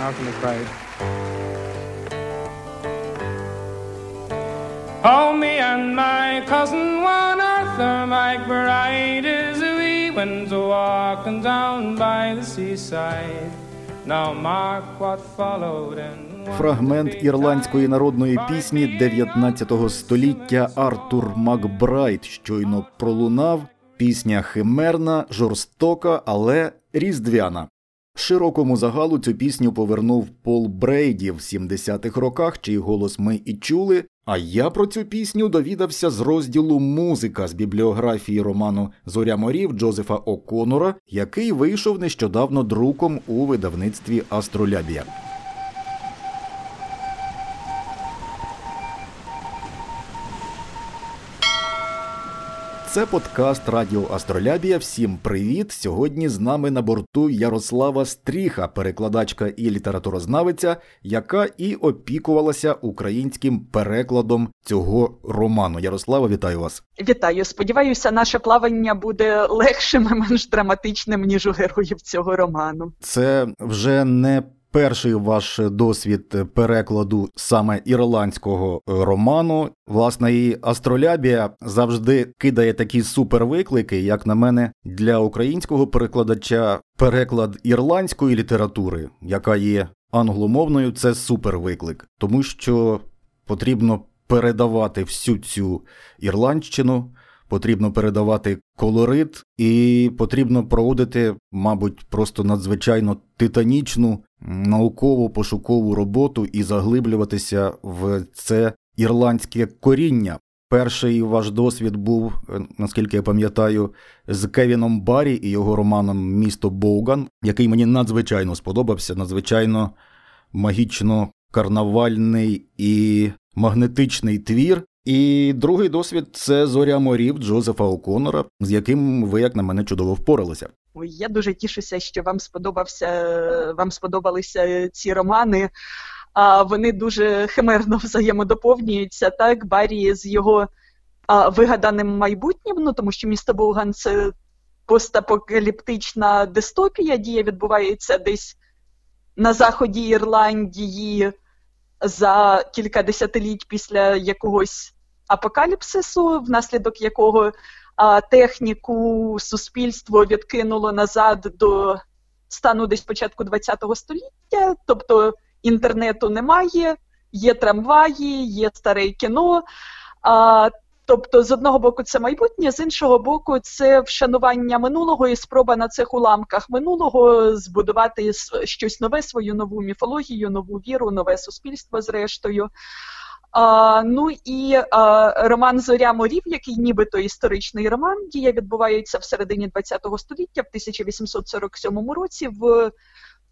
powerfully bright. Oh, me and my cousin one Arthur McBride is we went walking down by the seaside. Now mark what followed and Фрагмент ірландської народної пісні 19 століття Артур Макбрайт щойно пролунав. Пісня химерна, жорстока, але різдвяна. Широкому загалу цю пісню повернув Пол Брейді в 70-х роках, чий голос ми і чули. А я про цю пісню довідався з розділу музика з бібліографії роману Зоря морів Джозефа О'Конора, який вийшов нещодавно друком у видавництві Астролябія. Це подкаст Радіо Астролябія. Всім привіт! Сьогодні з нами на борту Ярослава Стріха, перекладачка і літературознавиця, яка і опікувалася українським перекладом цього роману. Ярослава, вітаю вас! Вітаю! Сподіваюся, наше плавання буде легшим і менш драматичним ніж у героїв цього роману. Це вже не перший ваш досвід перекладу саме ірландського роману. Власне, і астролябія завжди кидає такі супервиклики, як на мене, для українського перекладача переклад ірландської літератури, яка є англомовною, це супервиклик, тому що потрібно передавати всю цю ірландщину потрібно передавати колорит, і потрібно проводити, мабуть, просто надзвичайно титанічну наукову пошукову роботу і заглиблюватися в це ірландське коріння. Перший ваш досвід був, е, наскільки я пам'ятаю, з Кевіном Баррі і його романом Місто Боуган, який мені надзвичайно сподобався, надзвичайно магічно карнавальний і магнетичний твір, і другий досвід це зоря морів Джозефа О'Конора, з яким ви, як на мене, чудово впоралися. Ой, я дуже тішуся, що вам сподобався вам сподобалися ці романи. А вони дуже химерно взаємодоповнюються. Так, Барі з його а, вигаданим майбутнім, ну тому що місто Болган це постапокаліптична дистопія, дія відбувається десь на заході Ірландії за кілька десятиліть після якогось апокаліпсису, внаслідок якого а, техніку суспільство відкинуло назад до стану десь початку ХХ століття, тобто інтернету немає, є трамваї, є старе кіно. А, Тобто, з одного боку, це майбутнє, з іншого боку, це вшанування минулого і спроба на цих уламках минулого збудувати щось нове, свою нову міфологію, нову віру, нове суспільство, зрештою. А, Ну і а, роман Зоря морів, який нібито історичний роман, дія відбувається в середині ХХ століття, в 1847 році. в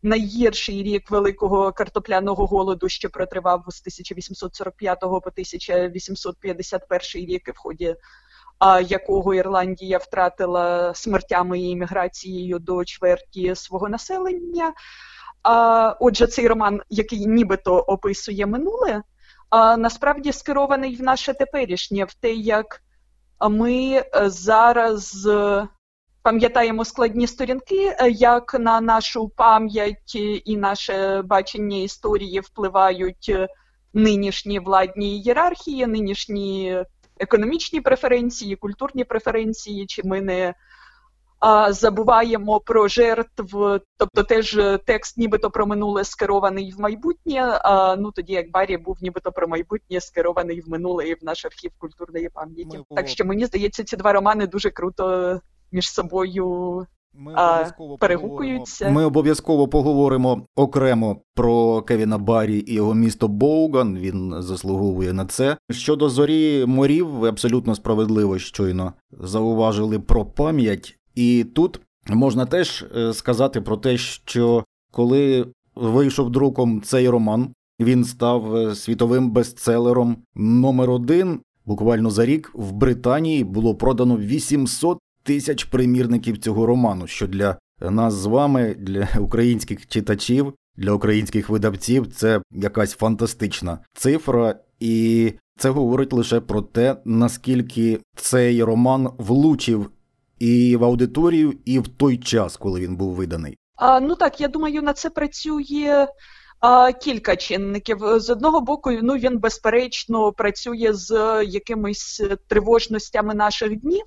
найгірший рік великого картопляного голоду, що протривав з 1845 по 1851 рік, в ході якого Ірландія втратила смертями і імміграцією до чверті свого населення. А, Отже, цей роман, який нібито описує минуле, насправді скерований в наше теперішнє, в те, як ми зараз пам'ятаємо складні сторінки, е, як на нашу пам'ять і наше бачення історії впливають е, нинішні владні ієрархії, нинішні економічні преференції, культурні преференції, чи ми не а, забуваємо про жертв, тобто теж текст, нібито про минуле скерований в майбутнє. А, Ну тоді як Барі був нібито про майбутнє скерований в минуле і в наш архів культурної пам'яті. Так що мені здається, ці два романи дуже круто між собою ми обов'язково перегукуються. Ми обов'язково поговоримо окремо про Кевіна Баррі і його місто Боуган. Він заслуговує на це. Щодо зорі морів, ви абсолютно справедливо щойно зауважили про пам'ять, і тут можна теж е, сказати про те, що коли вийшов друком цей роман, він став е, світовим бестселером номер один. Буквально за рік в Британії було продано 800 тисяч примірників цього роману, що для нас з вами, для українських читачів, для українських видавців, це якась фантастична цифра, і це говорить лише про те, наскільки цей роман влучив і в аудиторію, і в той час, коли він був виданий. А, Ну так, я думаю, на це працює кілька чинників. З одного боку, ну він безперечно працює з якимись тривожностями наших днів,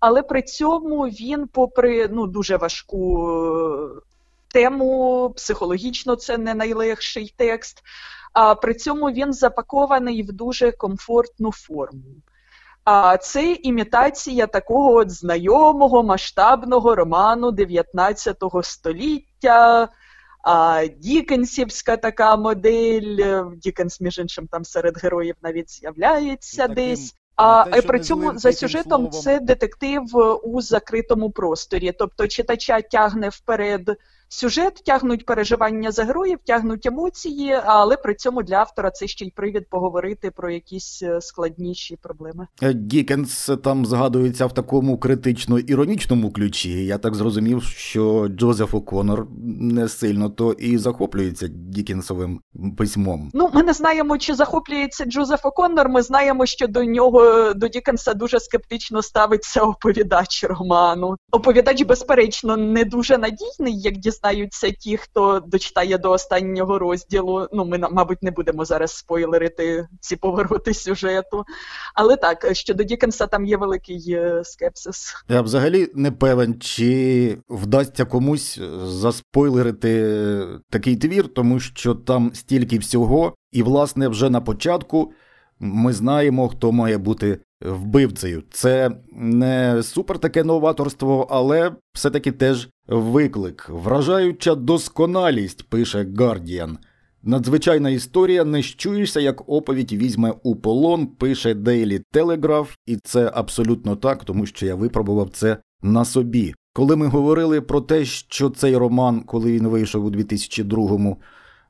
але при цьому він, попри ну дуже важку е, тему, психологічно це не найлегший текст. А при цьому він запакований в дуже комфортну форму. А це імітація такого от знайомого масштабного роману 19 століття. А Дікенсівська така модель, Дікенс, між іншим, там серед героїв навіть з'являється десь. А те, при цьому за сюжетом словом. це детектив у закритому просторі, тобто читача тягне вперед сюжет, тягнуть переживання за героїв, тягнуть емоції, але при цьому для автора це ще й привід поговорити про якісь е, складніші проблеми. Е, Дікенс там згадується в такому критично іронічному ключі. Я так зрозумів, що Джозеф О'Коннор не сильно то і захоплюється Дікенсовим письмом. Ну, ми не знаємо, чи захоплюється Джозеф О'Коннор, Ми знаємо, що до нього до Дікенса дуже скептично ставиться оповідач роману. Оповідач, безперечно, не дуже надійний, як дізнаються ті, хто дочитає до останнього розділу. Ну, ми, мабуть, не будемо зараз спойлерити ці повороти сюжету. Але так, щодо Дікенса там є великий е, скепсис. Я взагалі не певен, чи вдасться комусь заспойлерити такий твір, тому що там стільки всього, і, власне, вже на початку. Ми знаємо, хто має бути вбивцею. Це не супер таке новаторство, але все-таки теж виклик. Вражаюча досконалість, пише Гардіан. Надзвичайна історія не щуєшся, як оповідь візьме у полон, пише Daily Telegraph, і це абсолютно так, тому що я випробував це на собі. Коли ми говорили про те, що цей роман, коли він вийшов у 2002-му,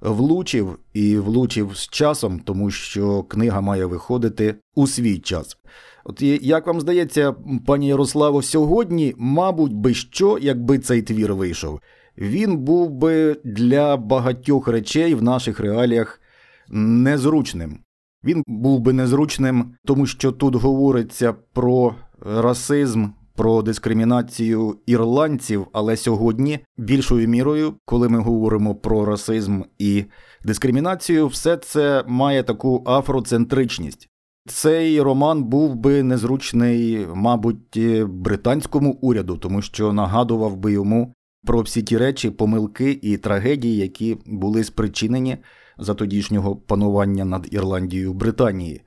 влучив і влучив з часом, тому що книга має виходити у свій час. От як вам здається, пані Ярославо, сьогодні, мабуть, би що, якби цей твір вийшов, він був би для багатьох речей в наших реаліях незручним. Він був би незручним, тому що тут говориться про расизм, про дискримінацію ірландців, але сьогодні більшою мірою, коли ми говоримо про расизм і дискримінацію, все це має таку афроцентричність. Цей роман був би незручний, мабуть, британському уряду, тому що нагадував би йому про всі ті речі, помилки і трагедії, які були спричинені за тодішнього панування над Ірландією Британії.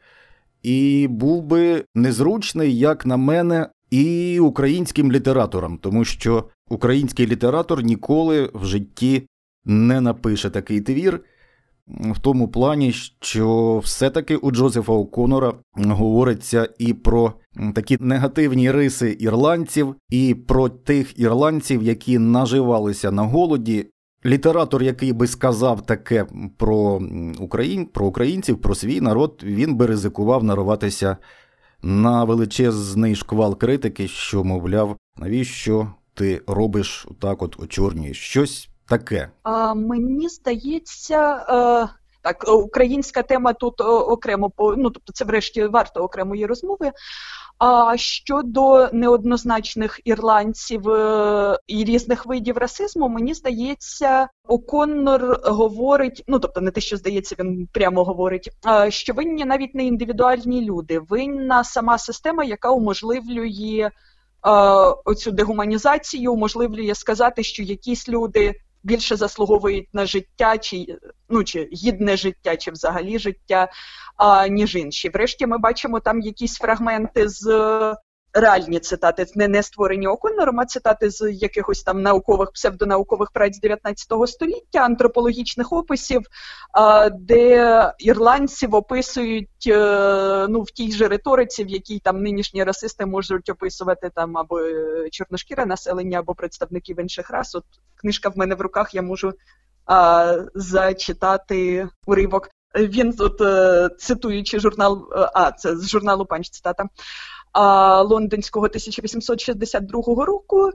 І був би незручний, як на мене, і українським літераторам, тому що український літератор ніколи в житті не напише такий твір. В тому плані, що все-таки у Джозефа О'Конора говориться і про такі негативні риси ірландців, і про тих ірландців, які наживалися на голоді. Літератор, який би сказав таке про Україн, про українців, про свій народ, він би ризикував нарватися на величезний шквал критики, що, мовляв, навіщо ти робиш так, от очорнюєш щось таке? А, Мені здається. Е... Так, українська тема тут окремо ну, тобто це врешті варто окремої розмови. А щодо неоднозначних ірландців е, і різних видів расизму, мені здається, Оконнор говорить, ну тобто не те, що здається, він прямо говорить, що винні навіть не індивідуальні люди, винна сама система, яка уможливлює оцю дегуманізацію, уможливлює сказати, що якісь люди більше заслуговують на життя, чи ну чи гідне життя, чи взагалі життя, а, ніж інші. Врешті ми бачимо там якісь фрагменти з реальні цитати, не не створені Оконнором, а цитати з якихось там наукових псевдонаукових праць 19 століття, антропологічних описів, де ірландців описують е, ну, в тій же риториці, в якій там нинішні расисти можуть описувати там або е, чорношкіре населення, або представників інших рас. От книжка в мене в руках, я можу а, зачитати уривок. Він, от, е, цитуючи журнал, а це з журналу Панч цитата. Лондонського 1862 року,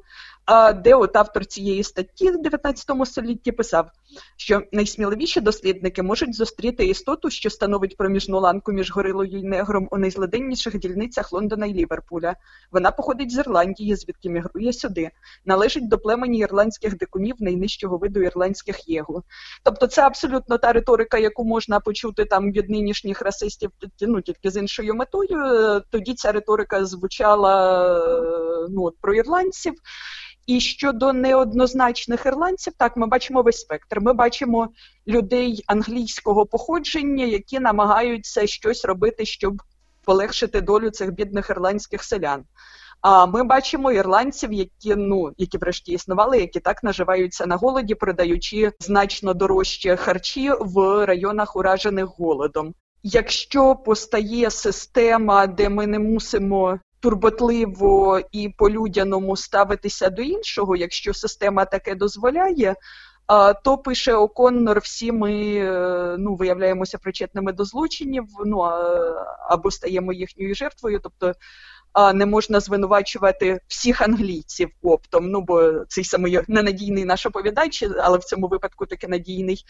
де от автор цієї статті в 19 столітті писав, що найсміливіші дослідники можуть зустріти істоту, що становить проміжну ланку між горилою і негром у найзлоденніших дільницях Лондона і Ліверпуля. Вона походить з Ірландії, звідки мігрує сюди, належить до племені ірландських дикунів найнижчого виду ірландських єгу. Тобто, це абсолютно та риторика, яку можна почути там від нинішніх расистів, ну тільки з іншою метою. Тоді ця риторика звучала ну, про ірландців. І щодо неоднозначних ірландців, так ми бачимо весь спектр. Ми бачимо людей англійського походження, які намагаються щось робити, щоб полегшити долю цих бідних ірландських селян. А ми бачимо ірландців, які ну які врешті існували, які так наживаються на голоді, продаючи значно дорожчі харчі в районах, уражених голодом. Якщо постає система, де ми не мусимо турботливо і по-людяному ставитися до іншого, якщо система таке дозволяє. То пише Оконнор, всі ми е, ну, виявляємося причетними до злочинів, ну або стаємо їхньою жертвою, тобто не можна звинувачувати всіх англійців оптом. Ну бо цей самий ненадійний наш оповідач, але в цьому випадку таки надійний.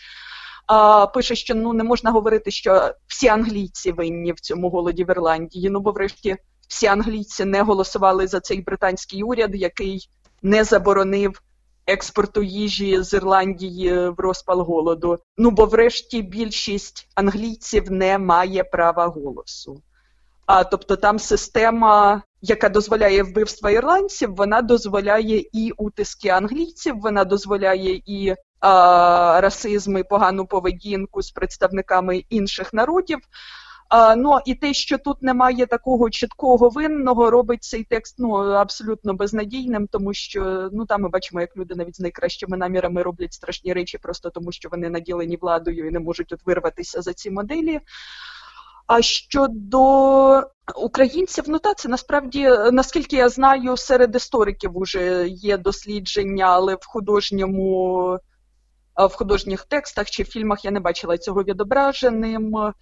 А, Пише, що ну не можна говорити, що всі англійці винні в цьому голоді в Ірландії. Ну бо врешті всі англійці не голосували за цей британський уряд, який не заборонив експорту їжі з Ірландії в розпал голоду. Ну бо, врешті, більшість англійців не має права голосу. А тобто там система, яка дозволяє вбивства ірландців, вона дозволяє і утиски англійців, вона дозволяє і расизм і погану поведінку з представниками інших народів. Ну і те, що тут немає такого чіткого винного, робить цей текст ну абсолютно безнадійним, тому що ну там ми бачимо, як люди навіть з найкращими намірами роблять страшні речі, просто тому що вони наділені владою і не можуть от вирватися за ці моделі. А щодо українців, ну так, це насправді, наскільки я знаю, серед істориків вже є дослідження, але в художньому, в художніх текстах чи фільмах я не бачила цього відображеним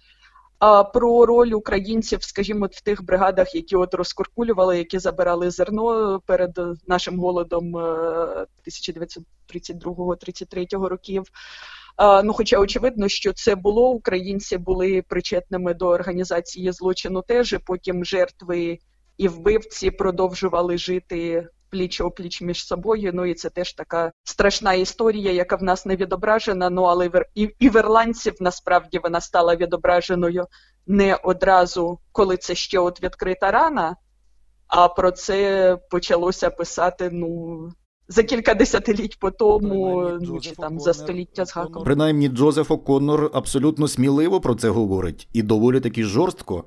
про роль українців, скажімо, в тих бригадах, які от розкуркулювали, які забирали зерно перед нашим голодом 1932-33 е, років. Ну, хоча очевидно, що це було українці були причетними до організації злочину, теж і потім жертви і вбивці продовжували жити пліч опліч між собою. Ну і це теж така страшна історія, яка в нас не відображена. Ну але і, і в ірландців насправді вона стала відображеною не одразу, коли це ще от відкрита рана, а про це почалося писати ну. За кілька десятиліть по тому, ну чи там за століття з гаком. Принаймні Джозеф О'Коннор абсолютно сміливо про це говорить і доволі таки жорстко.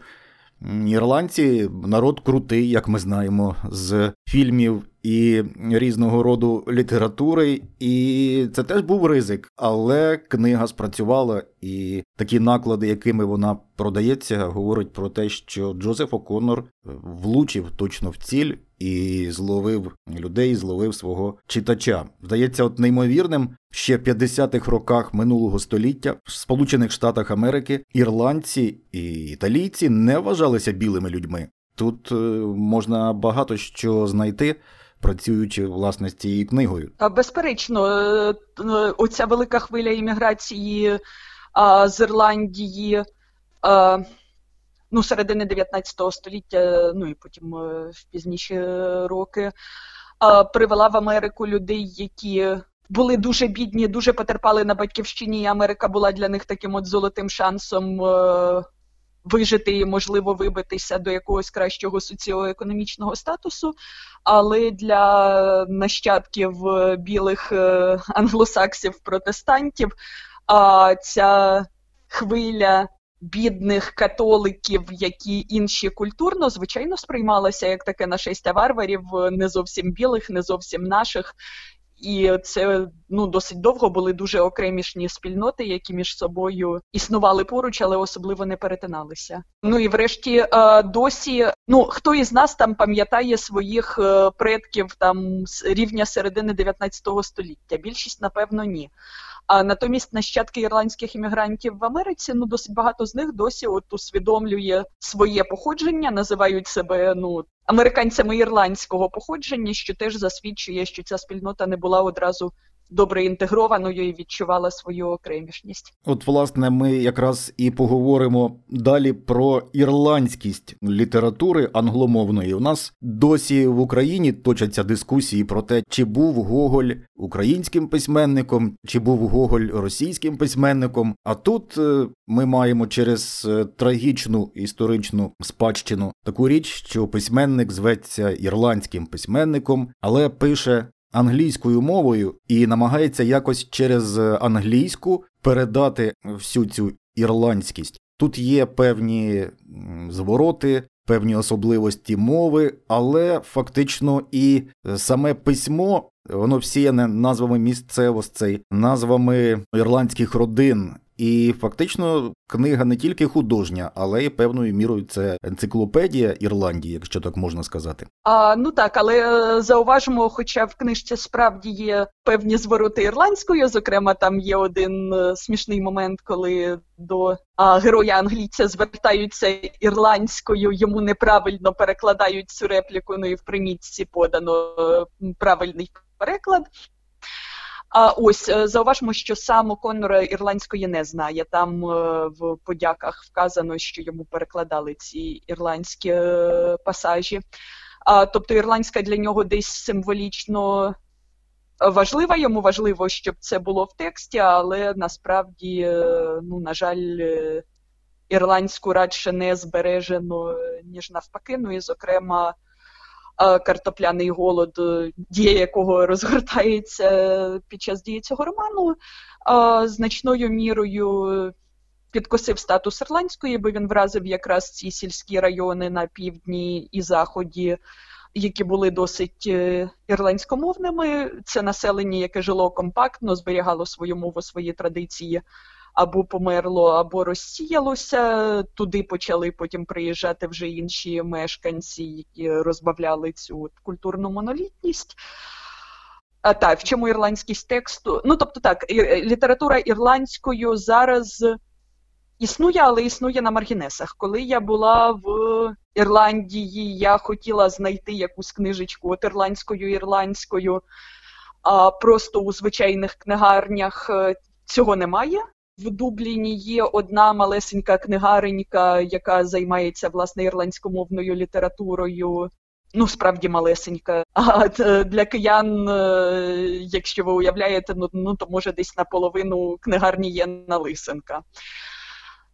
Ірландці народ крутий, як ми знаємо, з фільмів і різного роду літератури, і це теж був ризик, але книга спрацювала, і такі наклади, якими вона продається, говорить про те, що Джозеф О'Коннор влучив точно в ціль і зловив людей, зловив свого читача. Здається, от неймовірним ще в 50-х роках минулого століття в Сполучених Штатах Америки ірландці і італійці не вважалися білими людьми. Тут е, можна багато що знайти працюючи власне з цією книгою. Безперечно, е, е, оця велика хвиля імміграції з Ірландії. Ну, середини 19 століття, ну і потім е, в пізніші роки, привела в Америку людей, які були дуже бідні, дуже потерпали на батьківщині. і Америка була для них таким от золотим шансом вижити і, можливо, вибитися до якогось кращого соціоекономічного статусу. Але для нащадків е, білих е, англосаксів протестантів ця хвиля. Бідних католиків, які інші культурно, звичайно, сприймалася як таке нашестя варварів, не зовсім білих, не зовсім наших, і це ну досить довго були дуже окремішні спільноти, які між собою існували поруч, але особливо не перетиналися. Ну і врешті е, досі, ну хто із нас там пам'ятає своїх е, предків там з рівня середини 19 століття? Більшість, напевно, ні. А натомість нащадки ірландських іммігрантів в Америці ну досить багато з них досі от усвідомлює своє походження, називають себе ну американцями ірландського походження, що теж засвідчує, що ця спільнота не була одразу добре інтегрованою і відчувала свою окремішність. От, власне, ми якраз і поговоримо далі про ірландськість літератури англомовної. У нас досі в Україні точаться дискусії про те, чи був Гоголь українським письменником, чи був Гоголь російським письменником. А тут е, ми маємо через е, трагічну історичну спадщину таку річ, що письменник зветься ірландським письменником, але пише англійською мовою і намагається якось через англійську передати всю цю ірландськість. Тут є певні звороти, певні особливості мови, але фактично і саме письмо. Воно всіяне назвами місцевостей, назвами ірландських родин, і фактично книга не тільки художня, але й певною мірою це енциклопедія Ірландії, якщо так можна сказати. А, Ну так, але е, зауважимо, хоча в книжці справді є певні звороти ірландською. Зокрема, там є один е, смішний момент, коли до героя англійця звертаються ірландською, йому неправильно перекладають цю репліку. Ну і в примітці подано е, правильний переклад. А ось е, зауважмо, що сам Коннор ірландської не знає. Там е, в подяках вказано, що йому перекладали ці ірландські е, пасажі. А, Тобто ірландська для нього десь символічно важлива. Йому важливо, щоб це було в тексті, але насправді, ну, на жаль, ірландську радше не збережено, ніж навпаки. Ну і, зокрема, картопляний голод, е, дія якого розгортається під час дії цього роману, значною мірою підкосив статус ірландської, бо він вразив якраз ці сільські райони на півдні і заході. Які були досить е, ірландськомовними, це населення, яке жило компактно, зберігало свою мову, свої традиції або померло, або розсіялося. Туди почали потім приїжджати вже інші мешканці, які розбавляли цю культурну монолітність. А так, в чому ірландськість тексту? Ну, тобто так, література ірландською зараз існує, але існує на маргінесах. Коли я була в Ірландії, я хотіла знайти якусь книжечку от ірландською ірландською, а просто у звичайних книгарнях е, цього немає. В Дубліні є одна малесенька книгаренька, яка займається власне ірландськомовною літературою. Ну, справді малесенька. А для киян, е, якщо ви уявляєте, ну, ну то може десь наполовину книгарні є налисенка.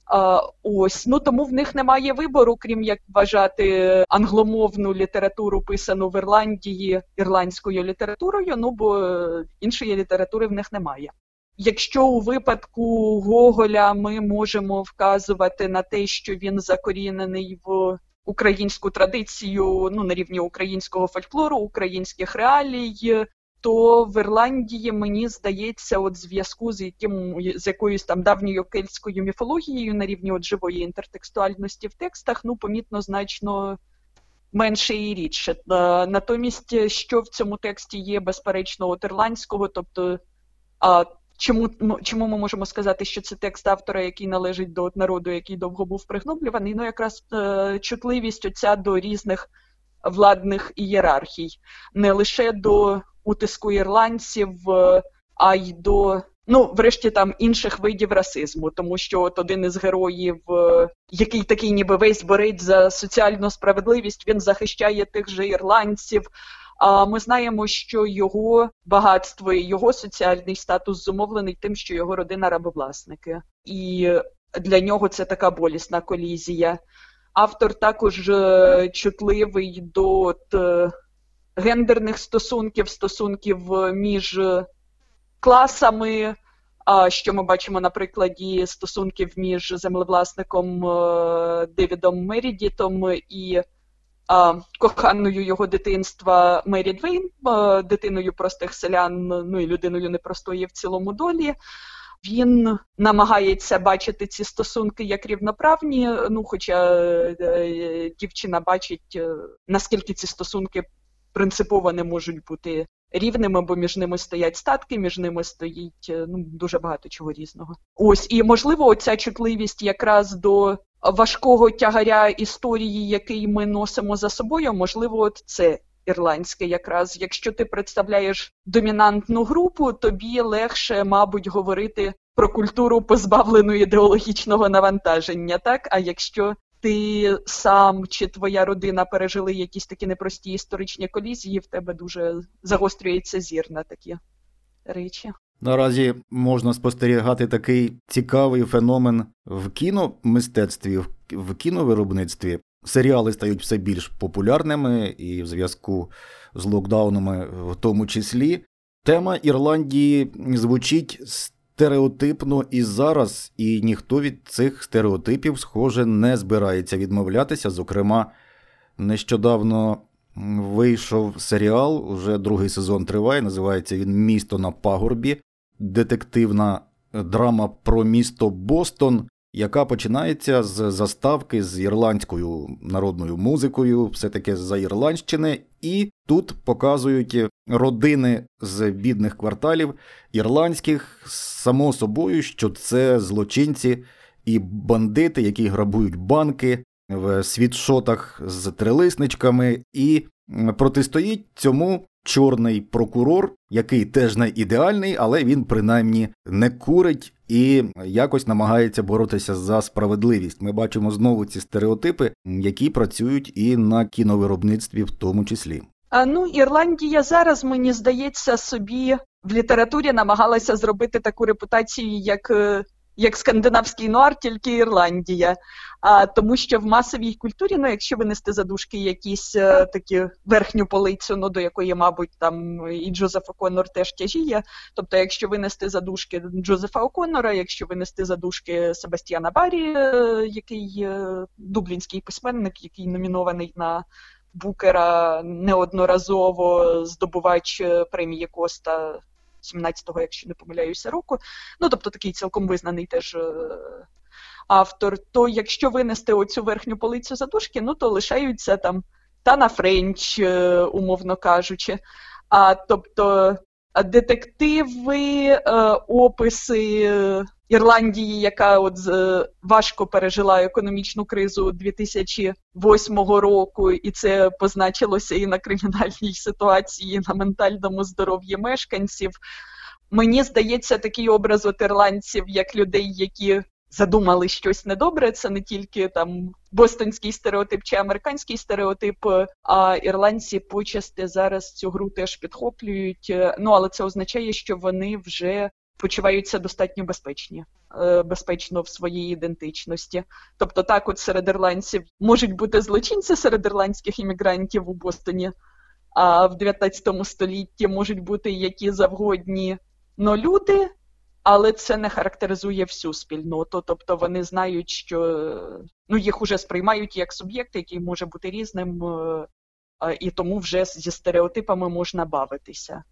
А, Ось ну тому в них немає вибору, крім як вважати англомовну літературу, писану в Ірландії ірландською літературою. Ну бо іншої літератури в них немає. Якщо у випадку Гоголя ми можемо вказувати на те, що він закорінений в українську традицію, ну на рівні українського фольклору, українських реалій, то в Ірландії мені здається, от зв'язку з яким з якоюсь там давньою кельтською міфологією на рівні от живої інтертекстуальності в текстах, ну помітно значно менше і рідше. Натомість, що в цьому тексті є безперечно от ірландського, тобто. Чому чому ми можемо сказати, що це текст автора, який належить до народу, який довго був пригноблюваний? Ну, якраз е, чутливість оця до різних владних ієрархій, не лише до утиску ірландців, е, а й до ну, врешті там інших видів расизму, тому що от один із героїв, е, який такий, ніби весь борить за соціальну справедливість, він захищає тих же ірландців. А ми знаємо, що його багатство і його соціальний статус зумовлений тим, що його родина рабовласники, і для нього це така болісна колізія. Автор також е, чутливий до от, е, гендерних стосунків, стосунків між класами. Що ми бачимо на прикладі стосунків між землевласником е, Девідом Мерідітом і коханою його дитинства Мері Двейн, дитиною простих селян, ну і людиною непростої в цілому долі. Він намагається бачити ці стосунки як рівноправні. Ну, хоча е, дівчина бачить, е, наскільки ці стосунки принципово не можуть бути рівними, бо між ними стоять статки, між ними стоїть е, ну, дуже багато чого різного. Ось і можливо, оця чутливість якраз до важкого тягаря історії, який ми носимо за собою, можливо, от це. Ірландське, якраз якщо ти представляєш домінантну групу, тобі легше, мабуть, говорити про культуру позбавлену ідеологічного навантаження, так? А якщо ти сам чи твоя родина пережили якісь такі непрості історичні колізії, в тебе дуже загострюється зір на такі речі. Наразі можна спостерігати такий цікавий феномен в кіномистецтві, в кіновиробництві. Серіали стають все більш популярними і в зв'язку з локдаунами, в тому числі. Тема Ірландії звучить стереотипно і зараз, і ніхто від цих стереотипів, схоже, не збирається відмовлятися. Зокрема, нещодавно вийшов серіал, уже другий сезон триває. Називається він Місто на пагорбі, детективна драма про місто Бостон яка починається з заставки з ірландською народною музикою, все таки за Ірландщини, і тут показують родини з бідних кварталів ірландських, само собою, що це злочинці і бандити, які грабують банки в світшотах з трилисничками, і протистоїть цьому чорний прокурор, який теж не ідеальний, але він принаймні не курить і якось намагається боротися за справедливість. Ми бачимо знову ці стереотипи, які працюють і на кіновиробництві, в тому числі. А ну Ірландія зараз мені здається собі в літературі намагалася зробити таку репутацію, як е, як скандинавський нуар, тільки Ірландія. А тому, що в масовій культурі, ну якщо винести задушки якісь е, такі верхню полицю, ну до якої, мабуть, там і Джозеф Оконнор теж тяжіє. Тобто, якщо винести задушки Джозефа Оконнора, якщо винести задушки Себастьяна Барі, е, який е, дублінський письменник, який номінований на Букера неодноразово здобувач премії Коста 17-го, якщо не помиляюся, року. Ну тобто такий цілком визнаний теж е, автор. То якщо винести оцю верхню полицю задушки, ну то лишаються там Тана Френч, е, умовно кажучи. А тобто детективи, е, описи Ірландії, яка от важко пережила економічну кризу 2008 року, і це позначилося і на кримінальній ситуації, і на ментальному здоров'ї мешканців. Мені здається, такий образ от ірландців, як людей, які задумали щось недобре. Це не тільки там бостонський стереотип чи американський стереотип, а ірландці почасти зараз цю гру теж підхоплюють. Ну але це означає, що вони вже почуваються достатньо безпечні, е, безпечно в своїй ідентичності. Тобто, так, от серед ірландців можуть бути злочинці серед ірландських іммігрантів у Бостоні, а в 19 столітті можуть бути які завгодні но люди. Але це не характеризує всю спільноту, тобто вони знають, що ну їх уже сприймають як суб'єкт, який може бути різним, е, і тому вже зі стереотипами можна бавитися.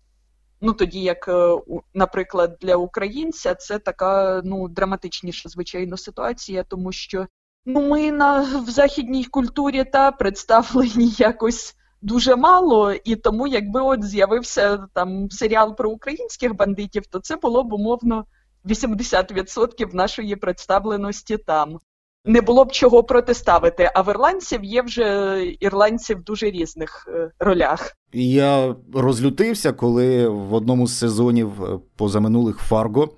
Ну тоді, як, е, наприклад, для українця це така ну драматичніша звичайно ситуація, тому що ну ми на в західній культурі та представлені якось дуже мало, і тому, якби от з'явився там серіал про українських бандитів, то це було б умовно 80% нашої представленості там не було б чого протиставити. А в ірландців є вже ірландці в дуже різних е, ролях. Я розлютився, коли в одному з сезонів е, позаминулих Фарго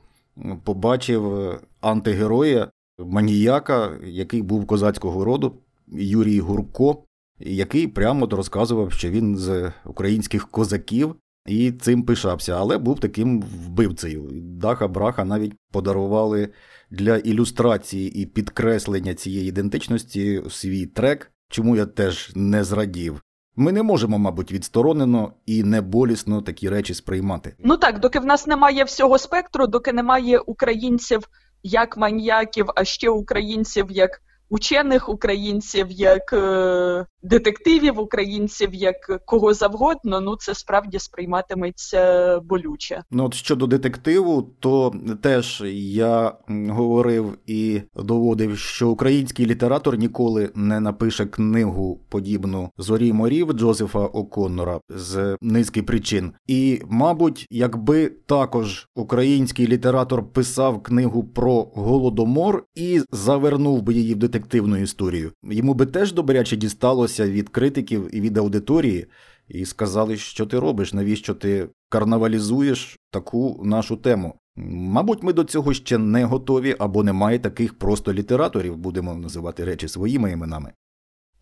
побачив е, антигероя маніяка, який був козацького роду, Юрій Гурко, який прямо розказував, що він з українських козаків. І цим пишався, але був таким вбивцею. Даха Браха навіть подарували для ілюстрації і підкреслення цієї ідентичності свій трек, чому я теж не зрадів. Ми не можемо, мабуть, відсторонено і неболісно такі речі сприймати. Ну так, доки в нас немає всього спектру, доки немає українців як маньяків, а ще українців як учених українців, як е, детективів, українців, як кого завгодно, ну це справді сприйматиметься болюче. Ну от щодо детективу, то теж я говорив і доводив, що український літератор ніколи не напише книгу подібну зорі морів Джозефа О'Коннора з низки причин. І, мабуть, якби також український літератор писав книгу про голодомор і завернув би її в детективну історію, йому би теж добряче дісталося відмовилися від критиків і від аудиторії і сказали, що ти робиш, навіщо ти карнавалізуєш таку нашу тему. Мабуть, ми до цього ще не готові або немає таких просто літераторів, будемо називати речі своїми іменами.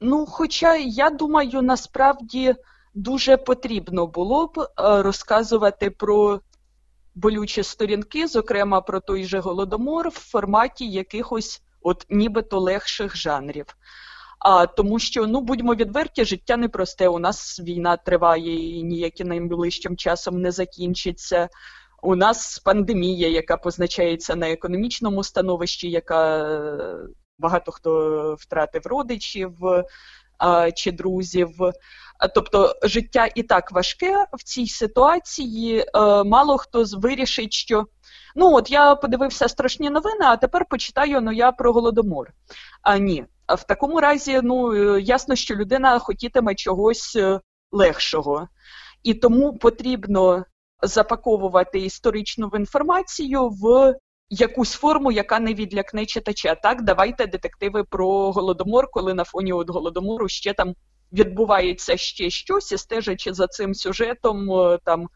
Ну, хоча я думаю, насправді дуже потрібно було б е, розказувати про болючі сторінки, зокрема про той же голодомор, в форматі якихось от нібито легших жанрів. А тому, що ну будьмо відверті, життя непросте. У нас війна триває і ніяким найближчим часом не закінчиться. У нас пандемія, яка позначається на економічному становищі, яка багато хто втратив родичів а, чи друзів. Тобто життя і так важке в цій ситуації. А, мало хто вирішить, що ну от я подивився страшні новини, а тепер почитаю ну я про голодомор. А ні, в такому разі, ну е, ясно, що людина хотітиме чогось е, легшого, і тому потрібно запаковувати історичну інформацію в якусь форму, яка не відлякне читача. Так, давайте детективи про голодомор, коли на фоні от голодомору ще там відбувається ще щось, і стежачи за цим сюжетом, е, там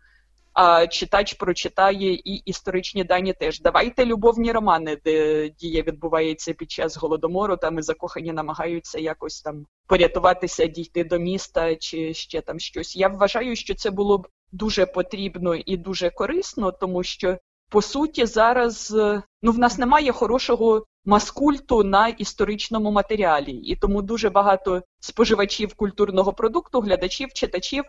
читач прочитає і історичні дані теж. Давайте любовні романи, де дія відбувається під час голодомору, там і закохані намагаються якось там порятуватися, дійти до міста чи ще там щось. Я вважаю, що це було б дуже потрібно і дуже корисно, тому що по суті зараз ну в нас немає хорошого маскульту на історичному матеріалі, і тому дуже багато споживачів культурного продукту, глядачів, читачів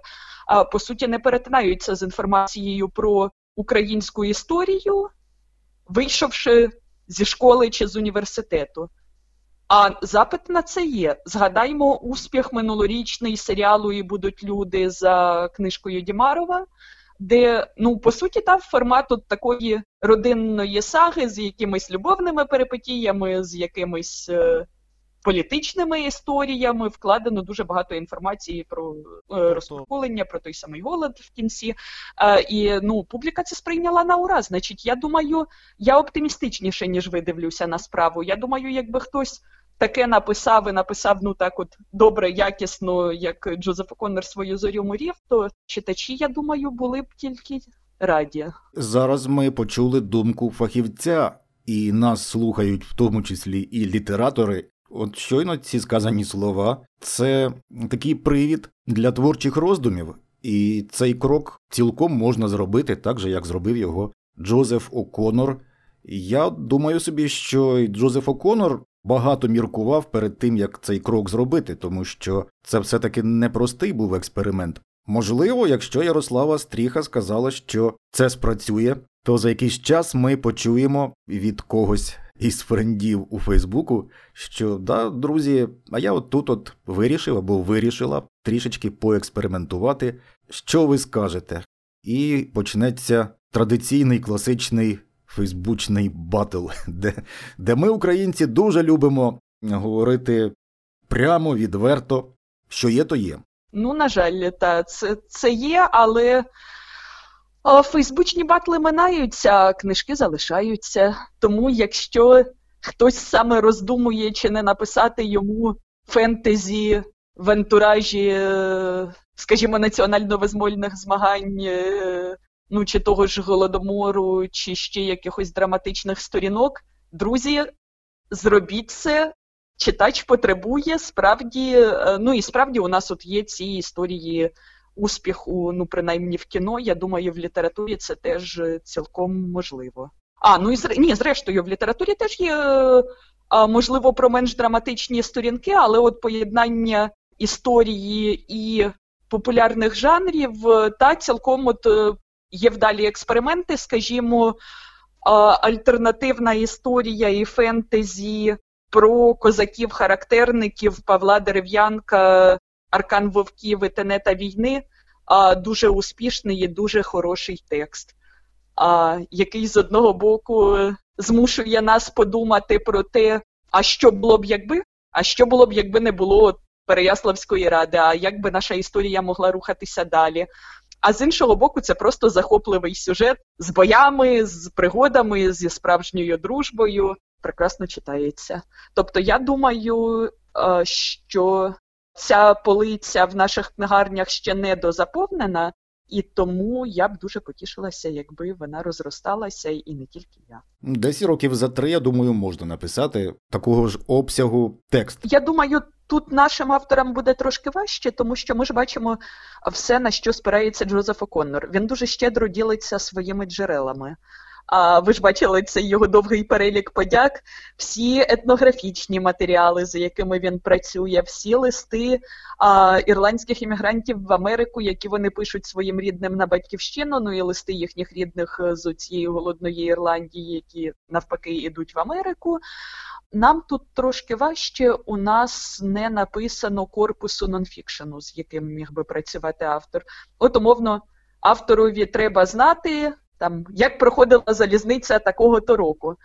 по суті не перетинаються з інформацією про українську історію, вийшовши зі школи чи з університету. А запит на це є. Згадаймо успіх минулорічний серіалу І будуть люди за книжкою Дімарова, де, ну, по суті, там формат от такої родинної саги з якимись любовними перипетіями, з якимись е, політичними історіями вкладено дуже багато інформації про е, розпоколення, про той самий голод в кінці. Е, і ну, публіка це сприйняла на ура. Значить, я думаю, я оптимістичніше, ніж ви дивлюся на справу. Я думаю, якби хтось. Таке написав і написав ну так, от добре, якісно, як Джозеф Коннор свою зорю морів, то читачі, я думаю, були б тільки раді. Зараз ми почули думку фахівця, і нас слухають в тому числі і літератори, От щойно ці сказані слова це такий привід для творчих роздумів, і цей крок цілком можна зробити так же, як зробив його Джозеф О'Конор. Я думаю собі, що Джозеф О'Конор багато міркував перед тим, як цей крок зробити, тому що це все-таки непростий був експеримент. Можливо, якщо Ярослава Стріха сказала, що це спрацює, то за якийсь час ми почуємо від когось із френдів у Фейсбуку, що да, друзі, а я от тут от вирішив або вирішила трішечки поекспериментувати. Що ви скажете? І почнеться традиційний класичний фейсбучний батл, де, де ми, українці, дуже любимо говорити прямо, відверто, що є, то є. Ну, на жаль, та це, це є, але. Фейсбучні батли минаються, а книжки залишаються. Тому, якщо хтось саме роздумує чи не написати йому фентезі в антуражі, е, скажімо, національно-визвольних змагань, е, ну чи того ж голодомору, чи ще якихось драматичних сторінок, друзі, зробіть це. Читач потребує справді, е, ну і справді у нас от є ці історії успіху, ну принаймні в кіно, я думаю, в літературі це теж е, цілком можливо. А, ну і ні, зрештою, в літературі теж є можливо про менш драматичні сторінки, але от поєднання історії і популярних жанрів е, та цілком от е, є вдалі експерименти, скажімо, альтернативна історія і фентезі про козаків-характерників Павла Дерев'янка Аркан Вовків і Тенета війни дуже успішний і дуже хороший текст, який з одного боку змушує нас подумати про те, а що було б, якби, а що було б, якби не було Переяславської ради, а як би наша історія могла рухатися далі. А з іншого боку, це просто захопливий сюжет з боями, з пригодами, зі справжньою дружбою. Прекрасно читається. Тобто, я думаю, е, що ця полиця в наших книгарнях ще не дозаповнена, і тому я б дуже потішилася, якби вона розросталася, і не тільки я. Десь років за три, я думаю, можна написати такого ж обсягу текст. Я думаю, тут нашим авторам буде трошки важче, тому що ми ж бачимо все, на що спирається Джозеф О'Коннор. Він дуже щедро ділиться своїми джерелами. А ви ж бачили цей його довгий перелік подяк, всі етнографічні матеріали, за якими він працює, всі листи а, ірландських іммігрантів в Америку, які вони пишуть своїм рідним на батьківщину, ну і листи їхніх рідних е, з цієї голодної Ірландії, які навпаки йдуть в Америку. Нам тут трошки важче, у нас не написано корпусу нонфікшену, з яким міг би працювати автор. От умовно, авторові треба знати там як проходила залізниця такого-то року.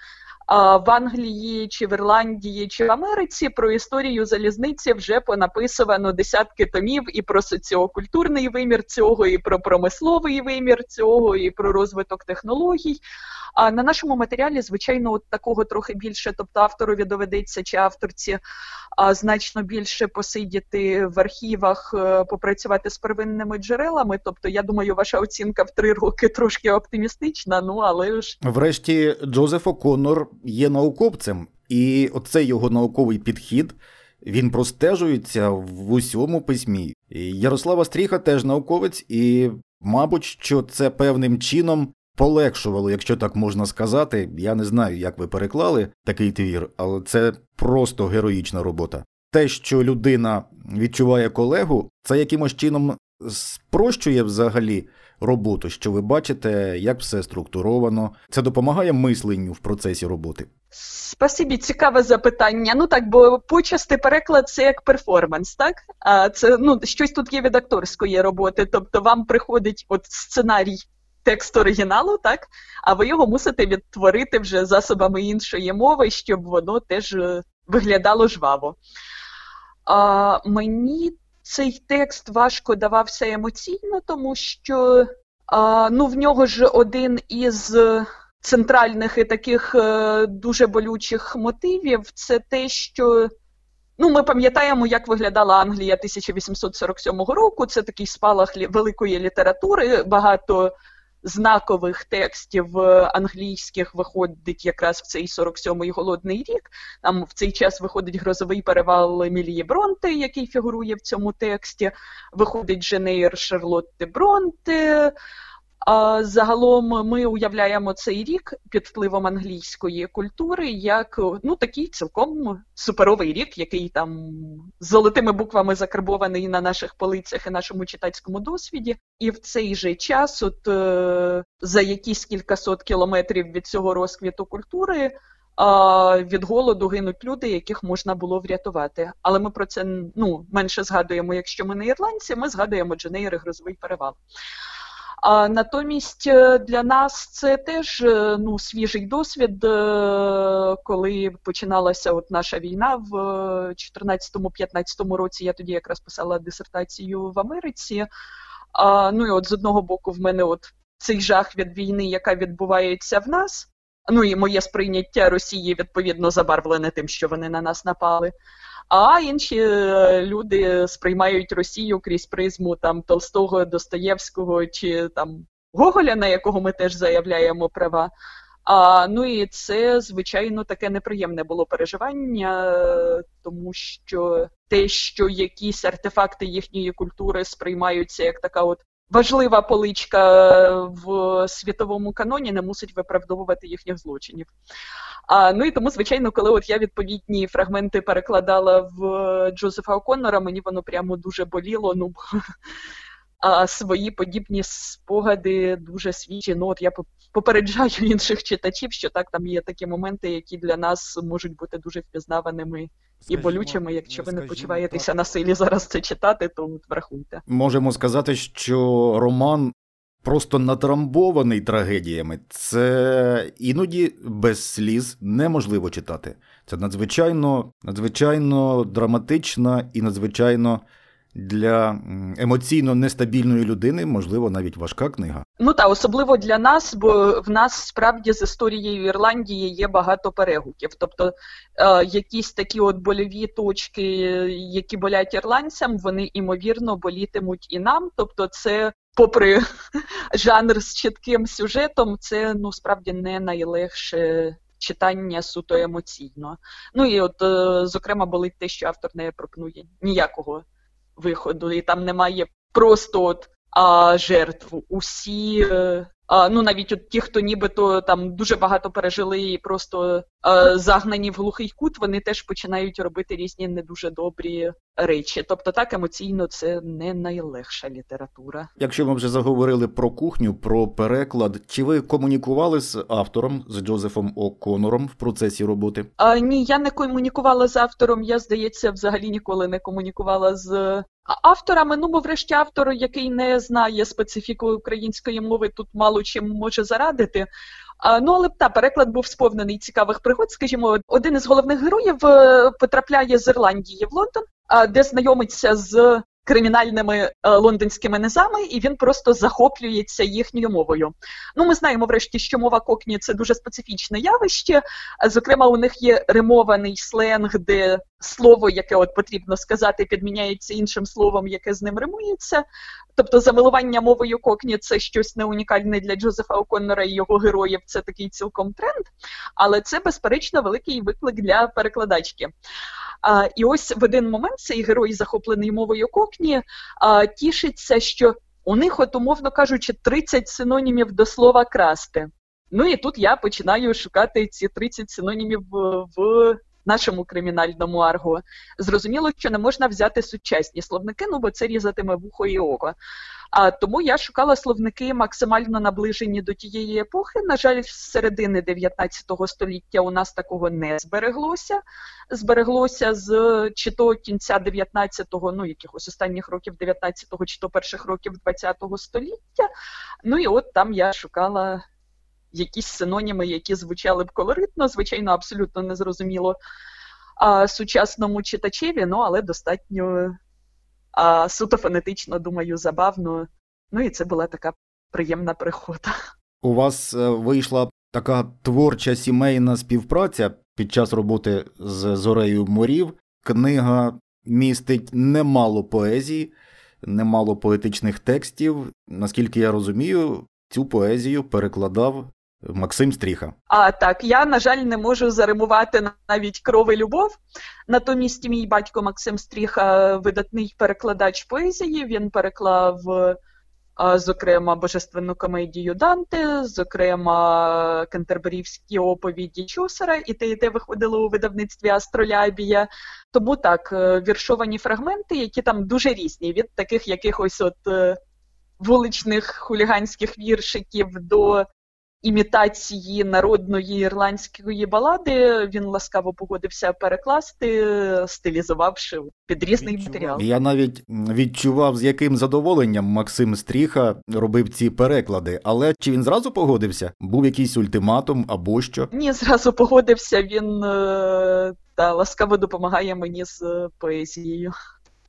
В Англії чи в Ірландії чи в Америці про історію залізниці вже понаписувано десятки томів і про соціокультурний вимір цього, і про промисловий вимір цього, і про розвиток технологій. А на нашому матеріалі, звичайно, от такого трохи більше, тобто авторові доведеться чи авторці а, значно більше посидіти в архівах, е, попрацювати з первинними джерелами. Тобто, я думаю, ваша оцінка в три роки трошки оптимістична. Ну але ж врешті Джозеф О'Коннор є науковцем, і оцей його науковий підхід. Він простежується в усьому письмі. Ярослава Стріха теж науковець, і, мабуть, що це певним чином полегшувало, якщо так можна сказати. Я не знаю, як ви переклали такий твір, але це просто героїчна робота. Те, що людина відчуває колегу, це якимось чином спрощує взагалі роботу, що ви бачите, як все структуровано. Це допомагає мисленню в процесі роботи. Спасибі, цікаве запитання. Ну так, бо почасти переклад це як перформанс, так? А це ну щось тут є від акторської роботи. Тобто вам приходить от сценарій текст оригіналу, так? А ви його мусите відтворити вже засобами іншої мови, щоб воно теж е, виглядало жваво. А, Мені цей текст важко давався емоційно, тому що ну, в нього ж один із центральних і таких е, дуже болючих мотивів це те, що. Ну, ми пам'ятаємо, як виглядала Англія 1847 року. Це такий спалах великої літератури, багато знакових текстів е, англійських виходить якраз в цей 47-й голодний рік. Там в цей час виходить грозовий перевал Емілії Бронте, який фігурує в цьому тексті. Виходить Женеєр Шарлотти Бронте. Загалом ми уявляємо цей рік під впливом англійської культури як ну такий цілком суперовий рік, який там золотими буквами закарбований на наших полицях і нашому читацькому досвіді. І в цей же час, от е, за якісь кількасот кілометрів від цього розквіту культури. Від голоду гинуть люди, яких можна було врятувати. Але ми про це ну менше згадуємо, якщо ми не ірландці, ми згадуємо Дженейр і грозовий перевал. А натомість е, для нас це теж е, ну, свіжий досвід, е, коли починалася от наша війна в 2014-2015 році. Я тоді якраз писала дисертацію в Америці. А, Ну і от з одного боку, в мене от цей жах від війни, яка відбувається в нас. Ну і моє сприйняття Росії відповідно забарвлене тим, що вони на нас напали а інші е, люди сприймають Росію крізь призму там Толстого, Достоєвського чи там Гоголя, на якого ми теж заявляємо права. А, Ну і це, звичайно, таке неприємне було переживання, тому що те, що якісь артефакти їхньої культури сприймаються як така от важлива поличка в світовому каноні, не мусить виправдовувати їхніх злочинів. А, Ну і тому, звичайно, коли от я відповідні фрагменти перекладала в Джозефа О'Коннора, мені воно прямо дуже боліло. Ну а свої подібні спогади дуже свіжі. Ну от я попереджаю інших читачів, що так там є такі моменти, які для нас можуть бути дуже впізнаваними і болючими. Якщо ви не почуваєтеся на силі зараз це читати, то врахуйте. Можемо сказати, що роман. Просто натрамбований трагедіями, це іноді без сліз неможливо читати. Це надзвичайно надзвичайно драматична і надзвичайно для емоційно нестабільної людини, можливо, навіть важка книга. Ну та особливо для нас, бо в нас справді з історією Ірландії є багато перегуків. Тобто е, якісь такі от больові точки, які болять ірландцям, вони імовірно болітимуть і нам. Тобто, це. Попри жанр з чітким сюжетом, це ну справді не найлегше читання суто емоційно. Ну і от, е, зокрема, болить те, що автор не пропонує ніякого виходу, і там немає просто от а, жертв. Усі, е, а, ну навіть от ті, хто нібито там дуже багато пережили і просто а, загнані в глухий кут, вони теж починають робити різні не дуже добрі речі. Тобто, так емоційно це не найлегша література. Якщо ми вже заговорили про кухню, про переклад, чи ви комунікували з автором з Джозефом О'Конором в процесі роботи? А, Ні, я не комунікувала з автором. Я здається, взагалі ніколи не комунікувала з. Авторами, ну бо врешті автор, який не знає специфіку української мови, тут мало чим може зарадити. Ну але та переклад був сповнений цікавих пригод. Скажімо, один із головних героїв е, потрапляє з Ірландії в Лондон, де знайомиться з кримінальними е, лондонськими низами, і він просто захоплюється їхньою мовою. Ну, ми знаємо, врешті, що мова кокні це дуже специфічне явище. Зокрема, у них є римований сленг, де слово, яке от потрібно сказати, підміняється іншим словом, яке з ним римується. Тобто, замилування мовою кокні це щось не унікальне для Джозефа Оконнора і його героїв. Це такий цілком тренд, але це безперечно великий виклик для перекладачки. І ось в один момент цей герой, захоплений мовою кокні, тішиться, що у них, от, умовно кажучи, 30 синонімів до слова красти. Ну і тут я починаю шукати ці 30 синонімів в нашому кримінальному арго. Зрозуміло, що не можна взяти сучасні словники, ну бо це різатиме вухо і око. А тому я шукала словники максимально наближені до тієї епохи. На жаль, з середини 19 століття у нас такого не збереглося. Збереглося з чи то кінця 19-го, ну якихось останніх років 19-го, чи то перших років 20-го століття. Ну і от там я шукала. Якісь синоніми, які звучали б колоритно, звичайно, абсолютно незрозуміло а, сучасному читачеві, ну але достатньо а суто фонетично, думаю, забавно. Ну і це була така приємна пригода. У вас е, вийшла така творча сімейна співпраця під час роботи з Зорею морів. Книга містить немало поезії, немало поетичних текстів. Наскільки я розумію, цю поезію перекладав Максим Стріха. А так, я, на жаль, не можу заримувати навіть кров і любов. Натомість мій батько Максим Стріха видатний перекладач поезії. Він переклав, зокрема, божественну комедію Данте, зокрема, Кентерберівські оповіді Чусера, і те, і те виходило у видавництві Астролябія. Тому так, е, віршовані фрагменти, які там дуже різні, від таких якихось от. Е, вуличних хуліганських віршиків до імітації народної ірландської балади він ласкаво погодився перекласти, стилізувавши під різний Відчував. матеріал. Я навіть відчував, з яким задоволенням Максим Стріха робив ці переклади. Але чи він зразу погодився? Був якийсь ультиматум або що? Ні, зразу погодився. Він е, та ласкаво допомагає мені з поезією.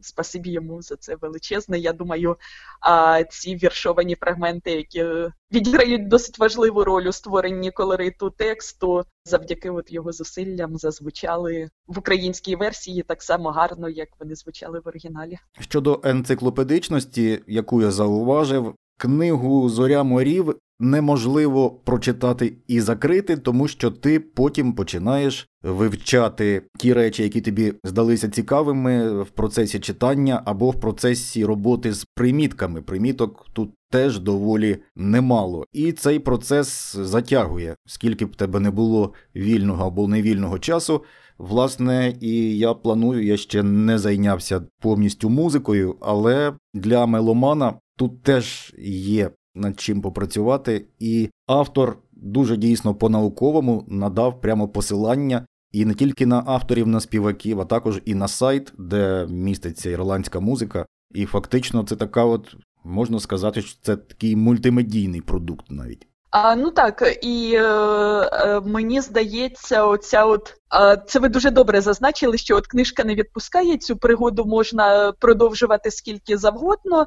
Спасибі йому за це величезне. Я думаю, а ці віршовані фрагменти, які відіграють досить важливу роль у створенні колориту тексту, завдяки от його зусиллям зазвучали в українській версії так само гарно, як вони звучали в оригіналі. Щодо енциклопедичності, яку я зауважив, книгу Зоря морів неможливо прочитати і закрити, тому що ти потім починаєш вивчати ті речі, які тобі здалися цікавими в процесі читання або в процесі роботи з примітками. Приміток тут теж доволі немало. І цей процес затягує, скільки б тебе не було вільного або невільного часу. Власне, і я планую, я ще не зайнявся повністю музикою, але для меломана тут теж є над чим попрацювати, і автор дуже дійсно по-науковому надав прямо посилання і не тільки на авторів, на співаків, а також і на сайт, де міститься ірландська музика. І фактично це така, от можна сказати, що це такий мультимедійний продукт навіть. А, Ну так, і е, е, мені здається, оця от е, це ви дуже добре зазначили, що от книжка не відпускає цю пригоду, можна продовжувати скільки завгодно.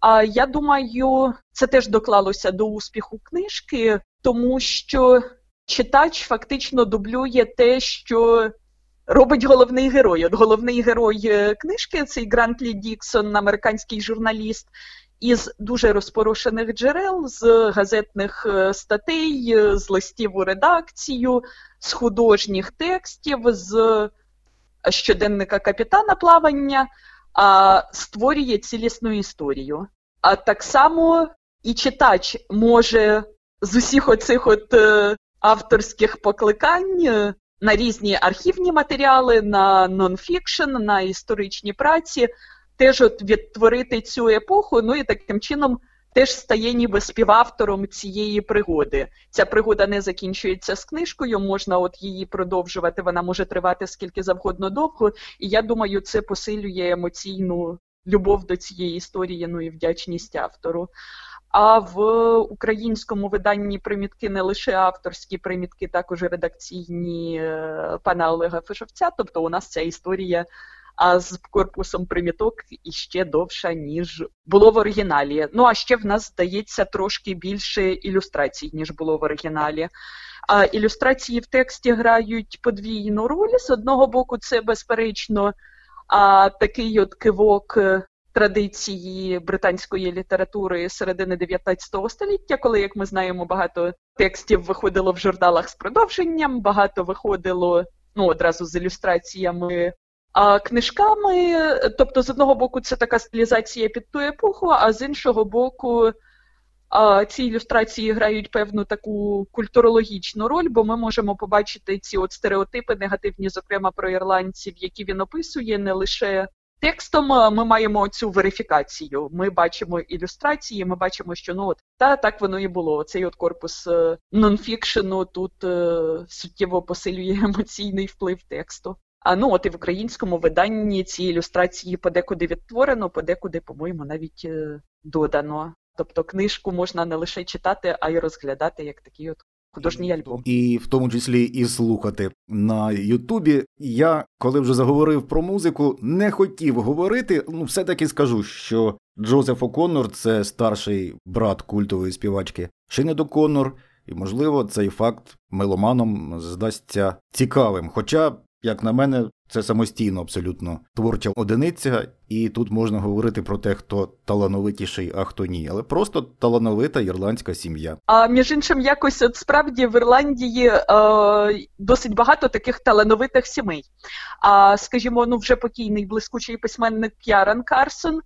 А я думаю, це теж доклалося до успіху книжки, тому що читач фактично дублює те, що робить головний герой. От головний герой е, книжки цей Грантлі Діксон, американський журналіст із дуже розпорошених джерел, з газетних е, статей, е, з листів у редакцію, з художніх текстів, з щоденника капітана плавання, а створює цілісну історію. А так само і читач може з усіх оцих от е, авторських покликань на різні архівні матеріали, на нонфікшн, на історичні праці теж от відтворити цю епоху, ну і таким чином теж стає ніби співавтором цієї пригоди. Ця пригода не закінчується з книжкою, можна от її продовжувати, вона може тривати скільки завгодно довго. І я думаю, це посилює емоційну любов до цієї історії, ну і вдячність автору. А в українському виданні примітки не лише авторські примітки, також редакційні е, пана Олега Фишовця. Тобто у нас ця історія а з корпусом приміток іще довша, ніж було в оригіналі. Ну а ще в нас здається трошки більше ілюстрацій, ніж було в оригіналі. А ілюстрації в тексті грають подвійну роль. З одного боку, це безперечно а, такий от кивок. Традиції британської літератури середини 19 століття, коли, як ми знаємо, багато текстів виходило в журналах з продовженням, багато виходило ну, одразу з ілюстраціями книжками, тобто, з одного боку, це така стилізація під ту епоху, а з іншого боку, ці ілюстрації грають певну таку культурологічну роль, бо ми можемо побачити ці от стереотипи негативні, зокрема про ірландців, які він описує не лише текстом. Ми маємо цю верифікацію. Ми бачимо ілюстрації, ми бачимо, що ну от та так воно і було. Цей от корпус е, нонфікшену тут е, суттєво посилює емоційний вплив тексту. А ну от і в українському виданні ці ілюстрації подекуди відтворено, подекуди, по-моєму, навіть е, додано. Тобто книжку можна не лише читати, а й розглядати як такий от художній альбом. І в тому числі і слухати на Ютубі. Я, коли вже заговорив про музику, не хотів говорити. Ну, все-таки скажу, що Джозеф О'Коннор – це старший брат культової співачки Шинед Коннор, і, можливо, цей факт меломаном здасться цікавим. Хоча як на мене, це самостійно абсолютно творча одиниця, і тут можна говорити про те, хто талановитіший, а хто ні, але просто талановита ірландська сім'я. А між іншим, якось от справді в Ірландії е, досить багато таких талановитих сімей. А скажімо, ну вже покійний блискучий письменник К'яран Карсон.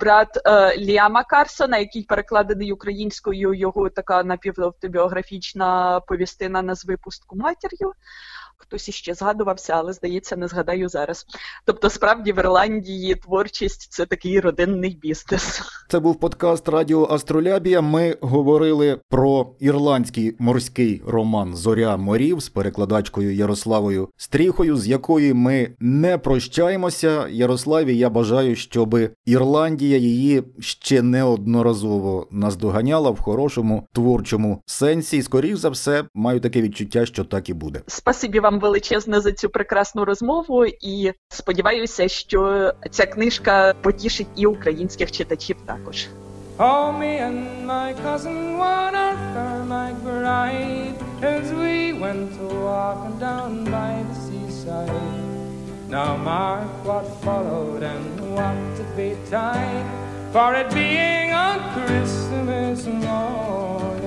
Брат е, Ліама Карсона, який перекладений українською, його така напівавтобіографічна повістина назви пустку матір'ю хтось іще згадувався, але здається, не згадаю зараз. Тобто, справді в Ірландії творчість це такий родинний бізнес. Це був подкаст Радіо Астролябія. Ми говорили про ірландський морський роман Зоря морів з перекладачкою Ярославою Стріхою, з якої ми не прощаємося. Ярославі, я бажаю, щоб Ірландія її ще неодноразово наздоганяла в хорошому творчому сенсі. Скоріше за все, маю таке відчуття, що так і буде. Спасибі вам величезне за цю прекрасну розмову, і сподіваюся, що ця книжка потішить і українських читачів також. Oh, me and my cousin one Arthur McBride as we went to walking down by the seaside. Now mark what followed and what to be time for it being on Christmas morn.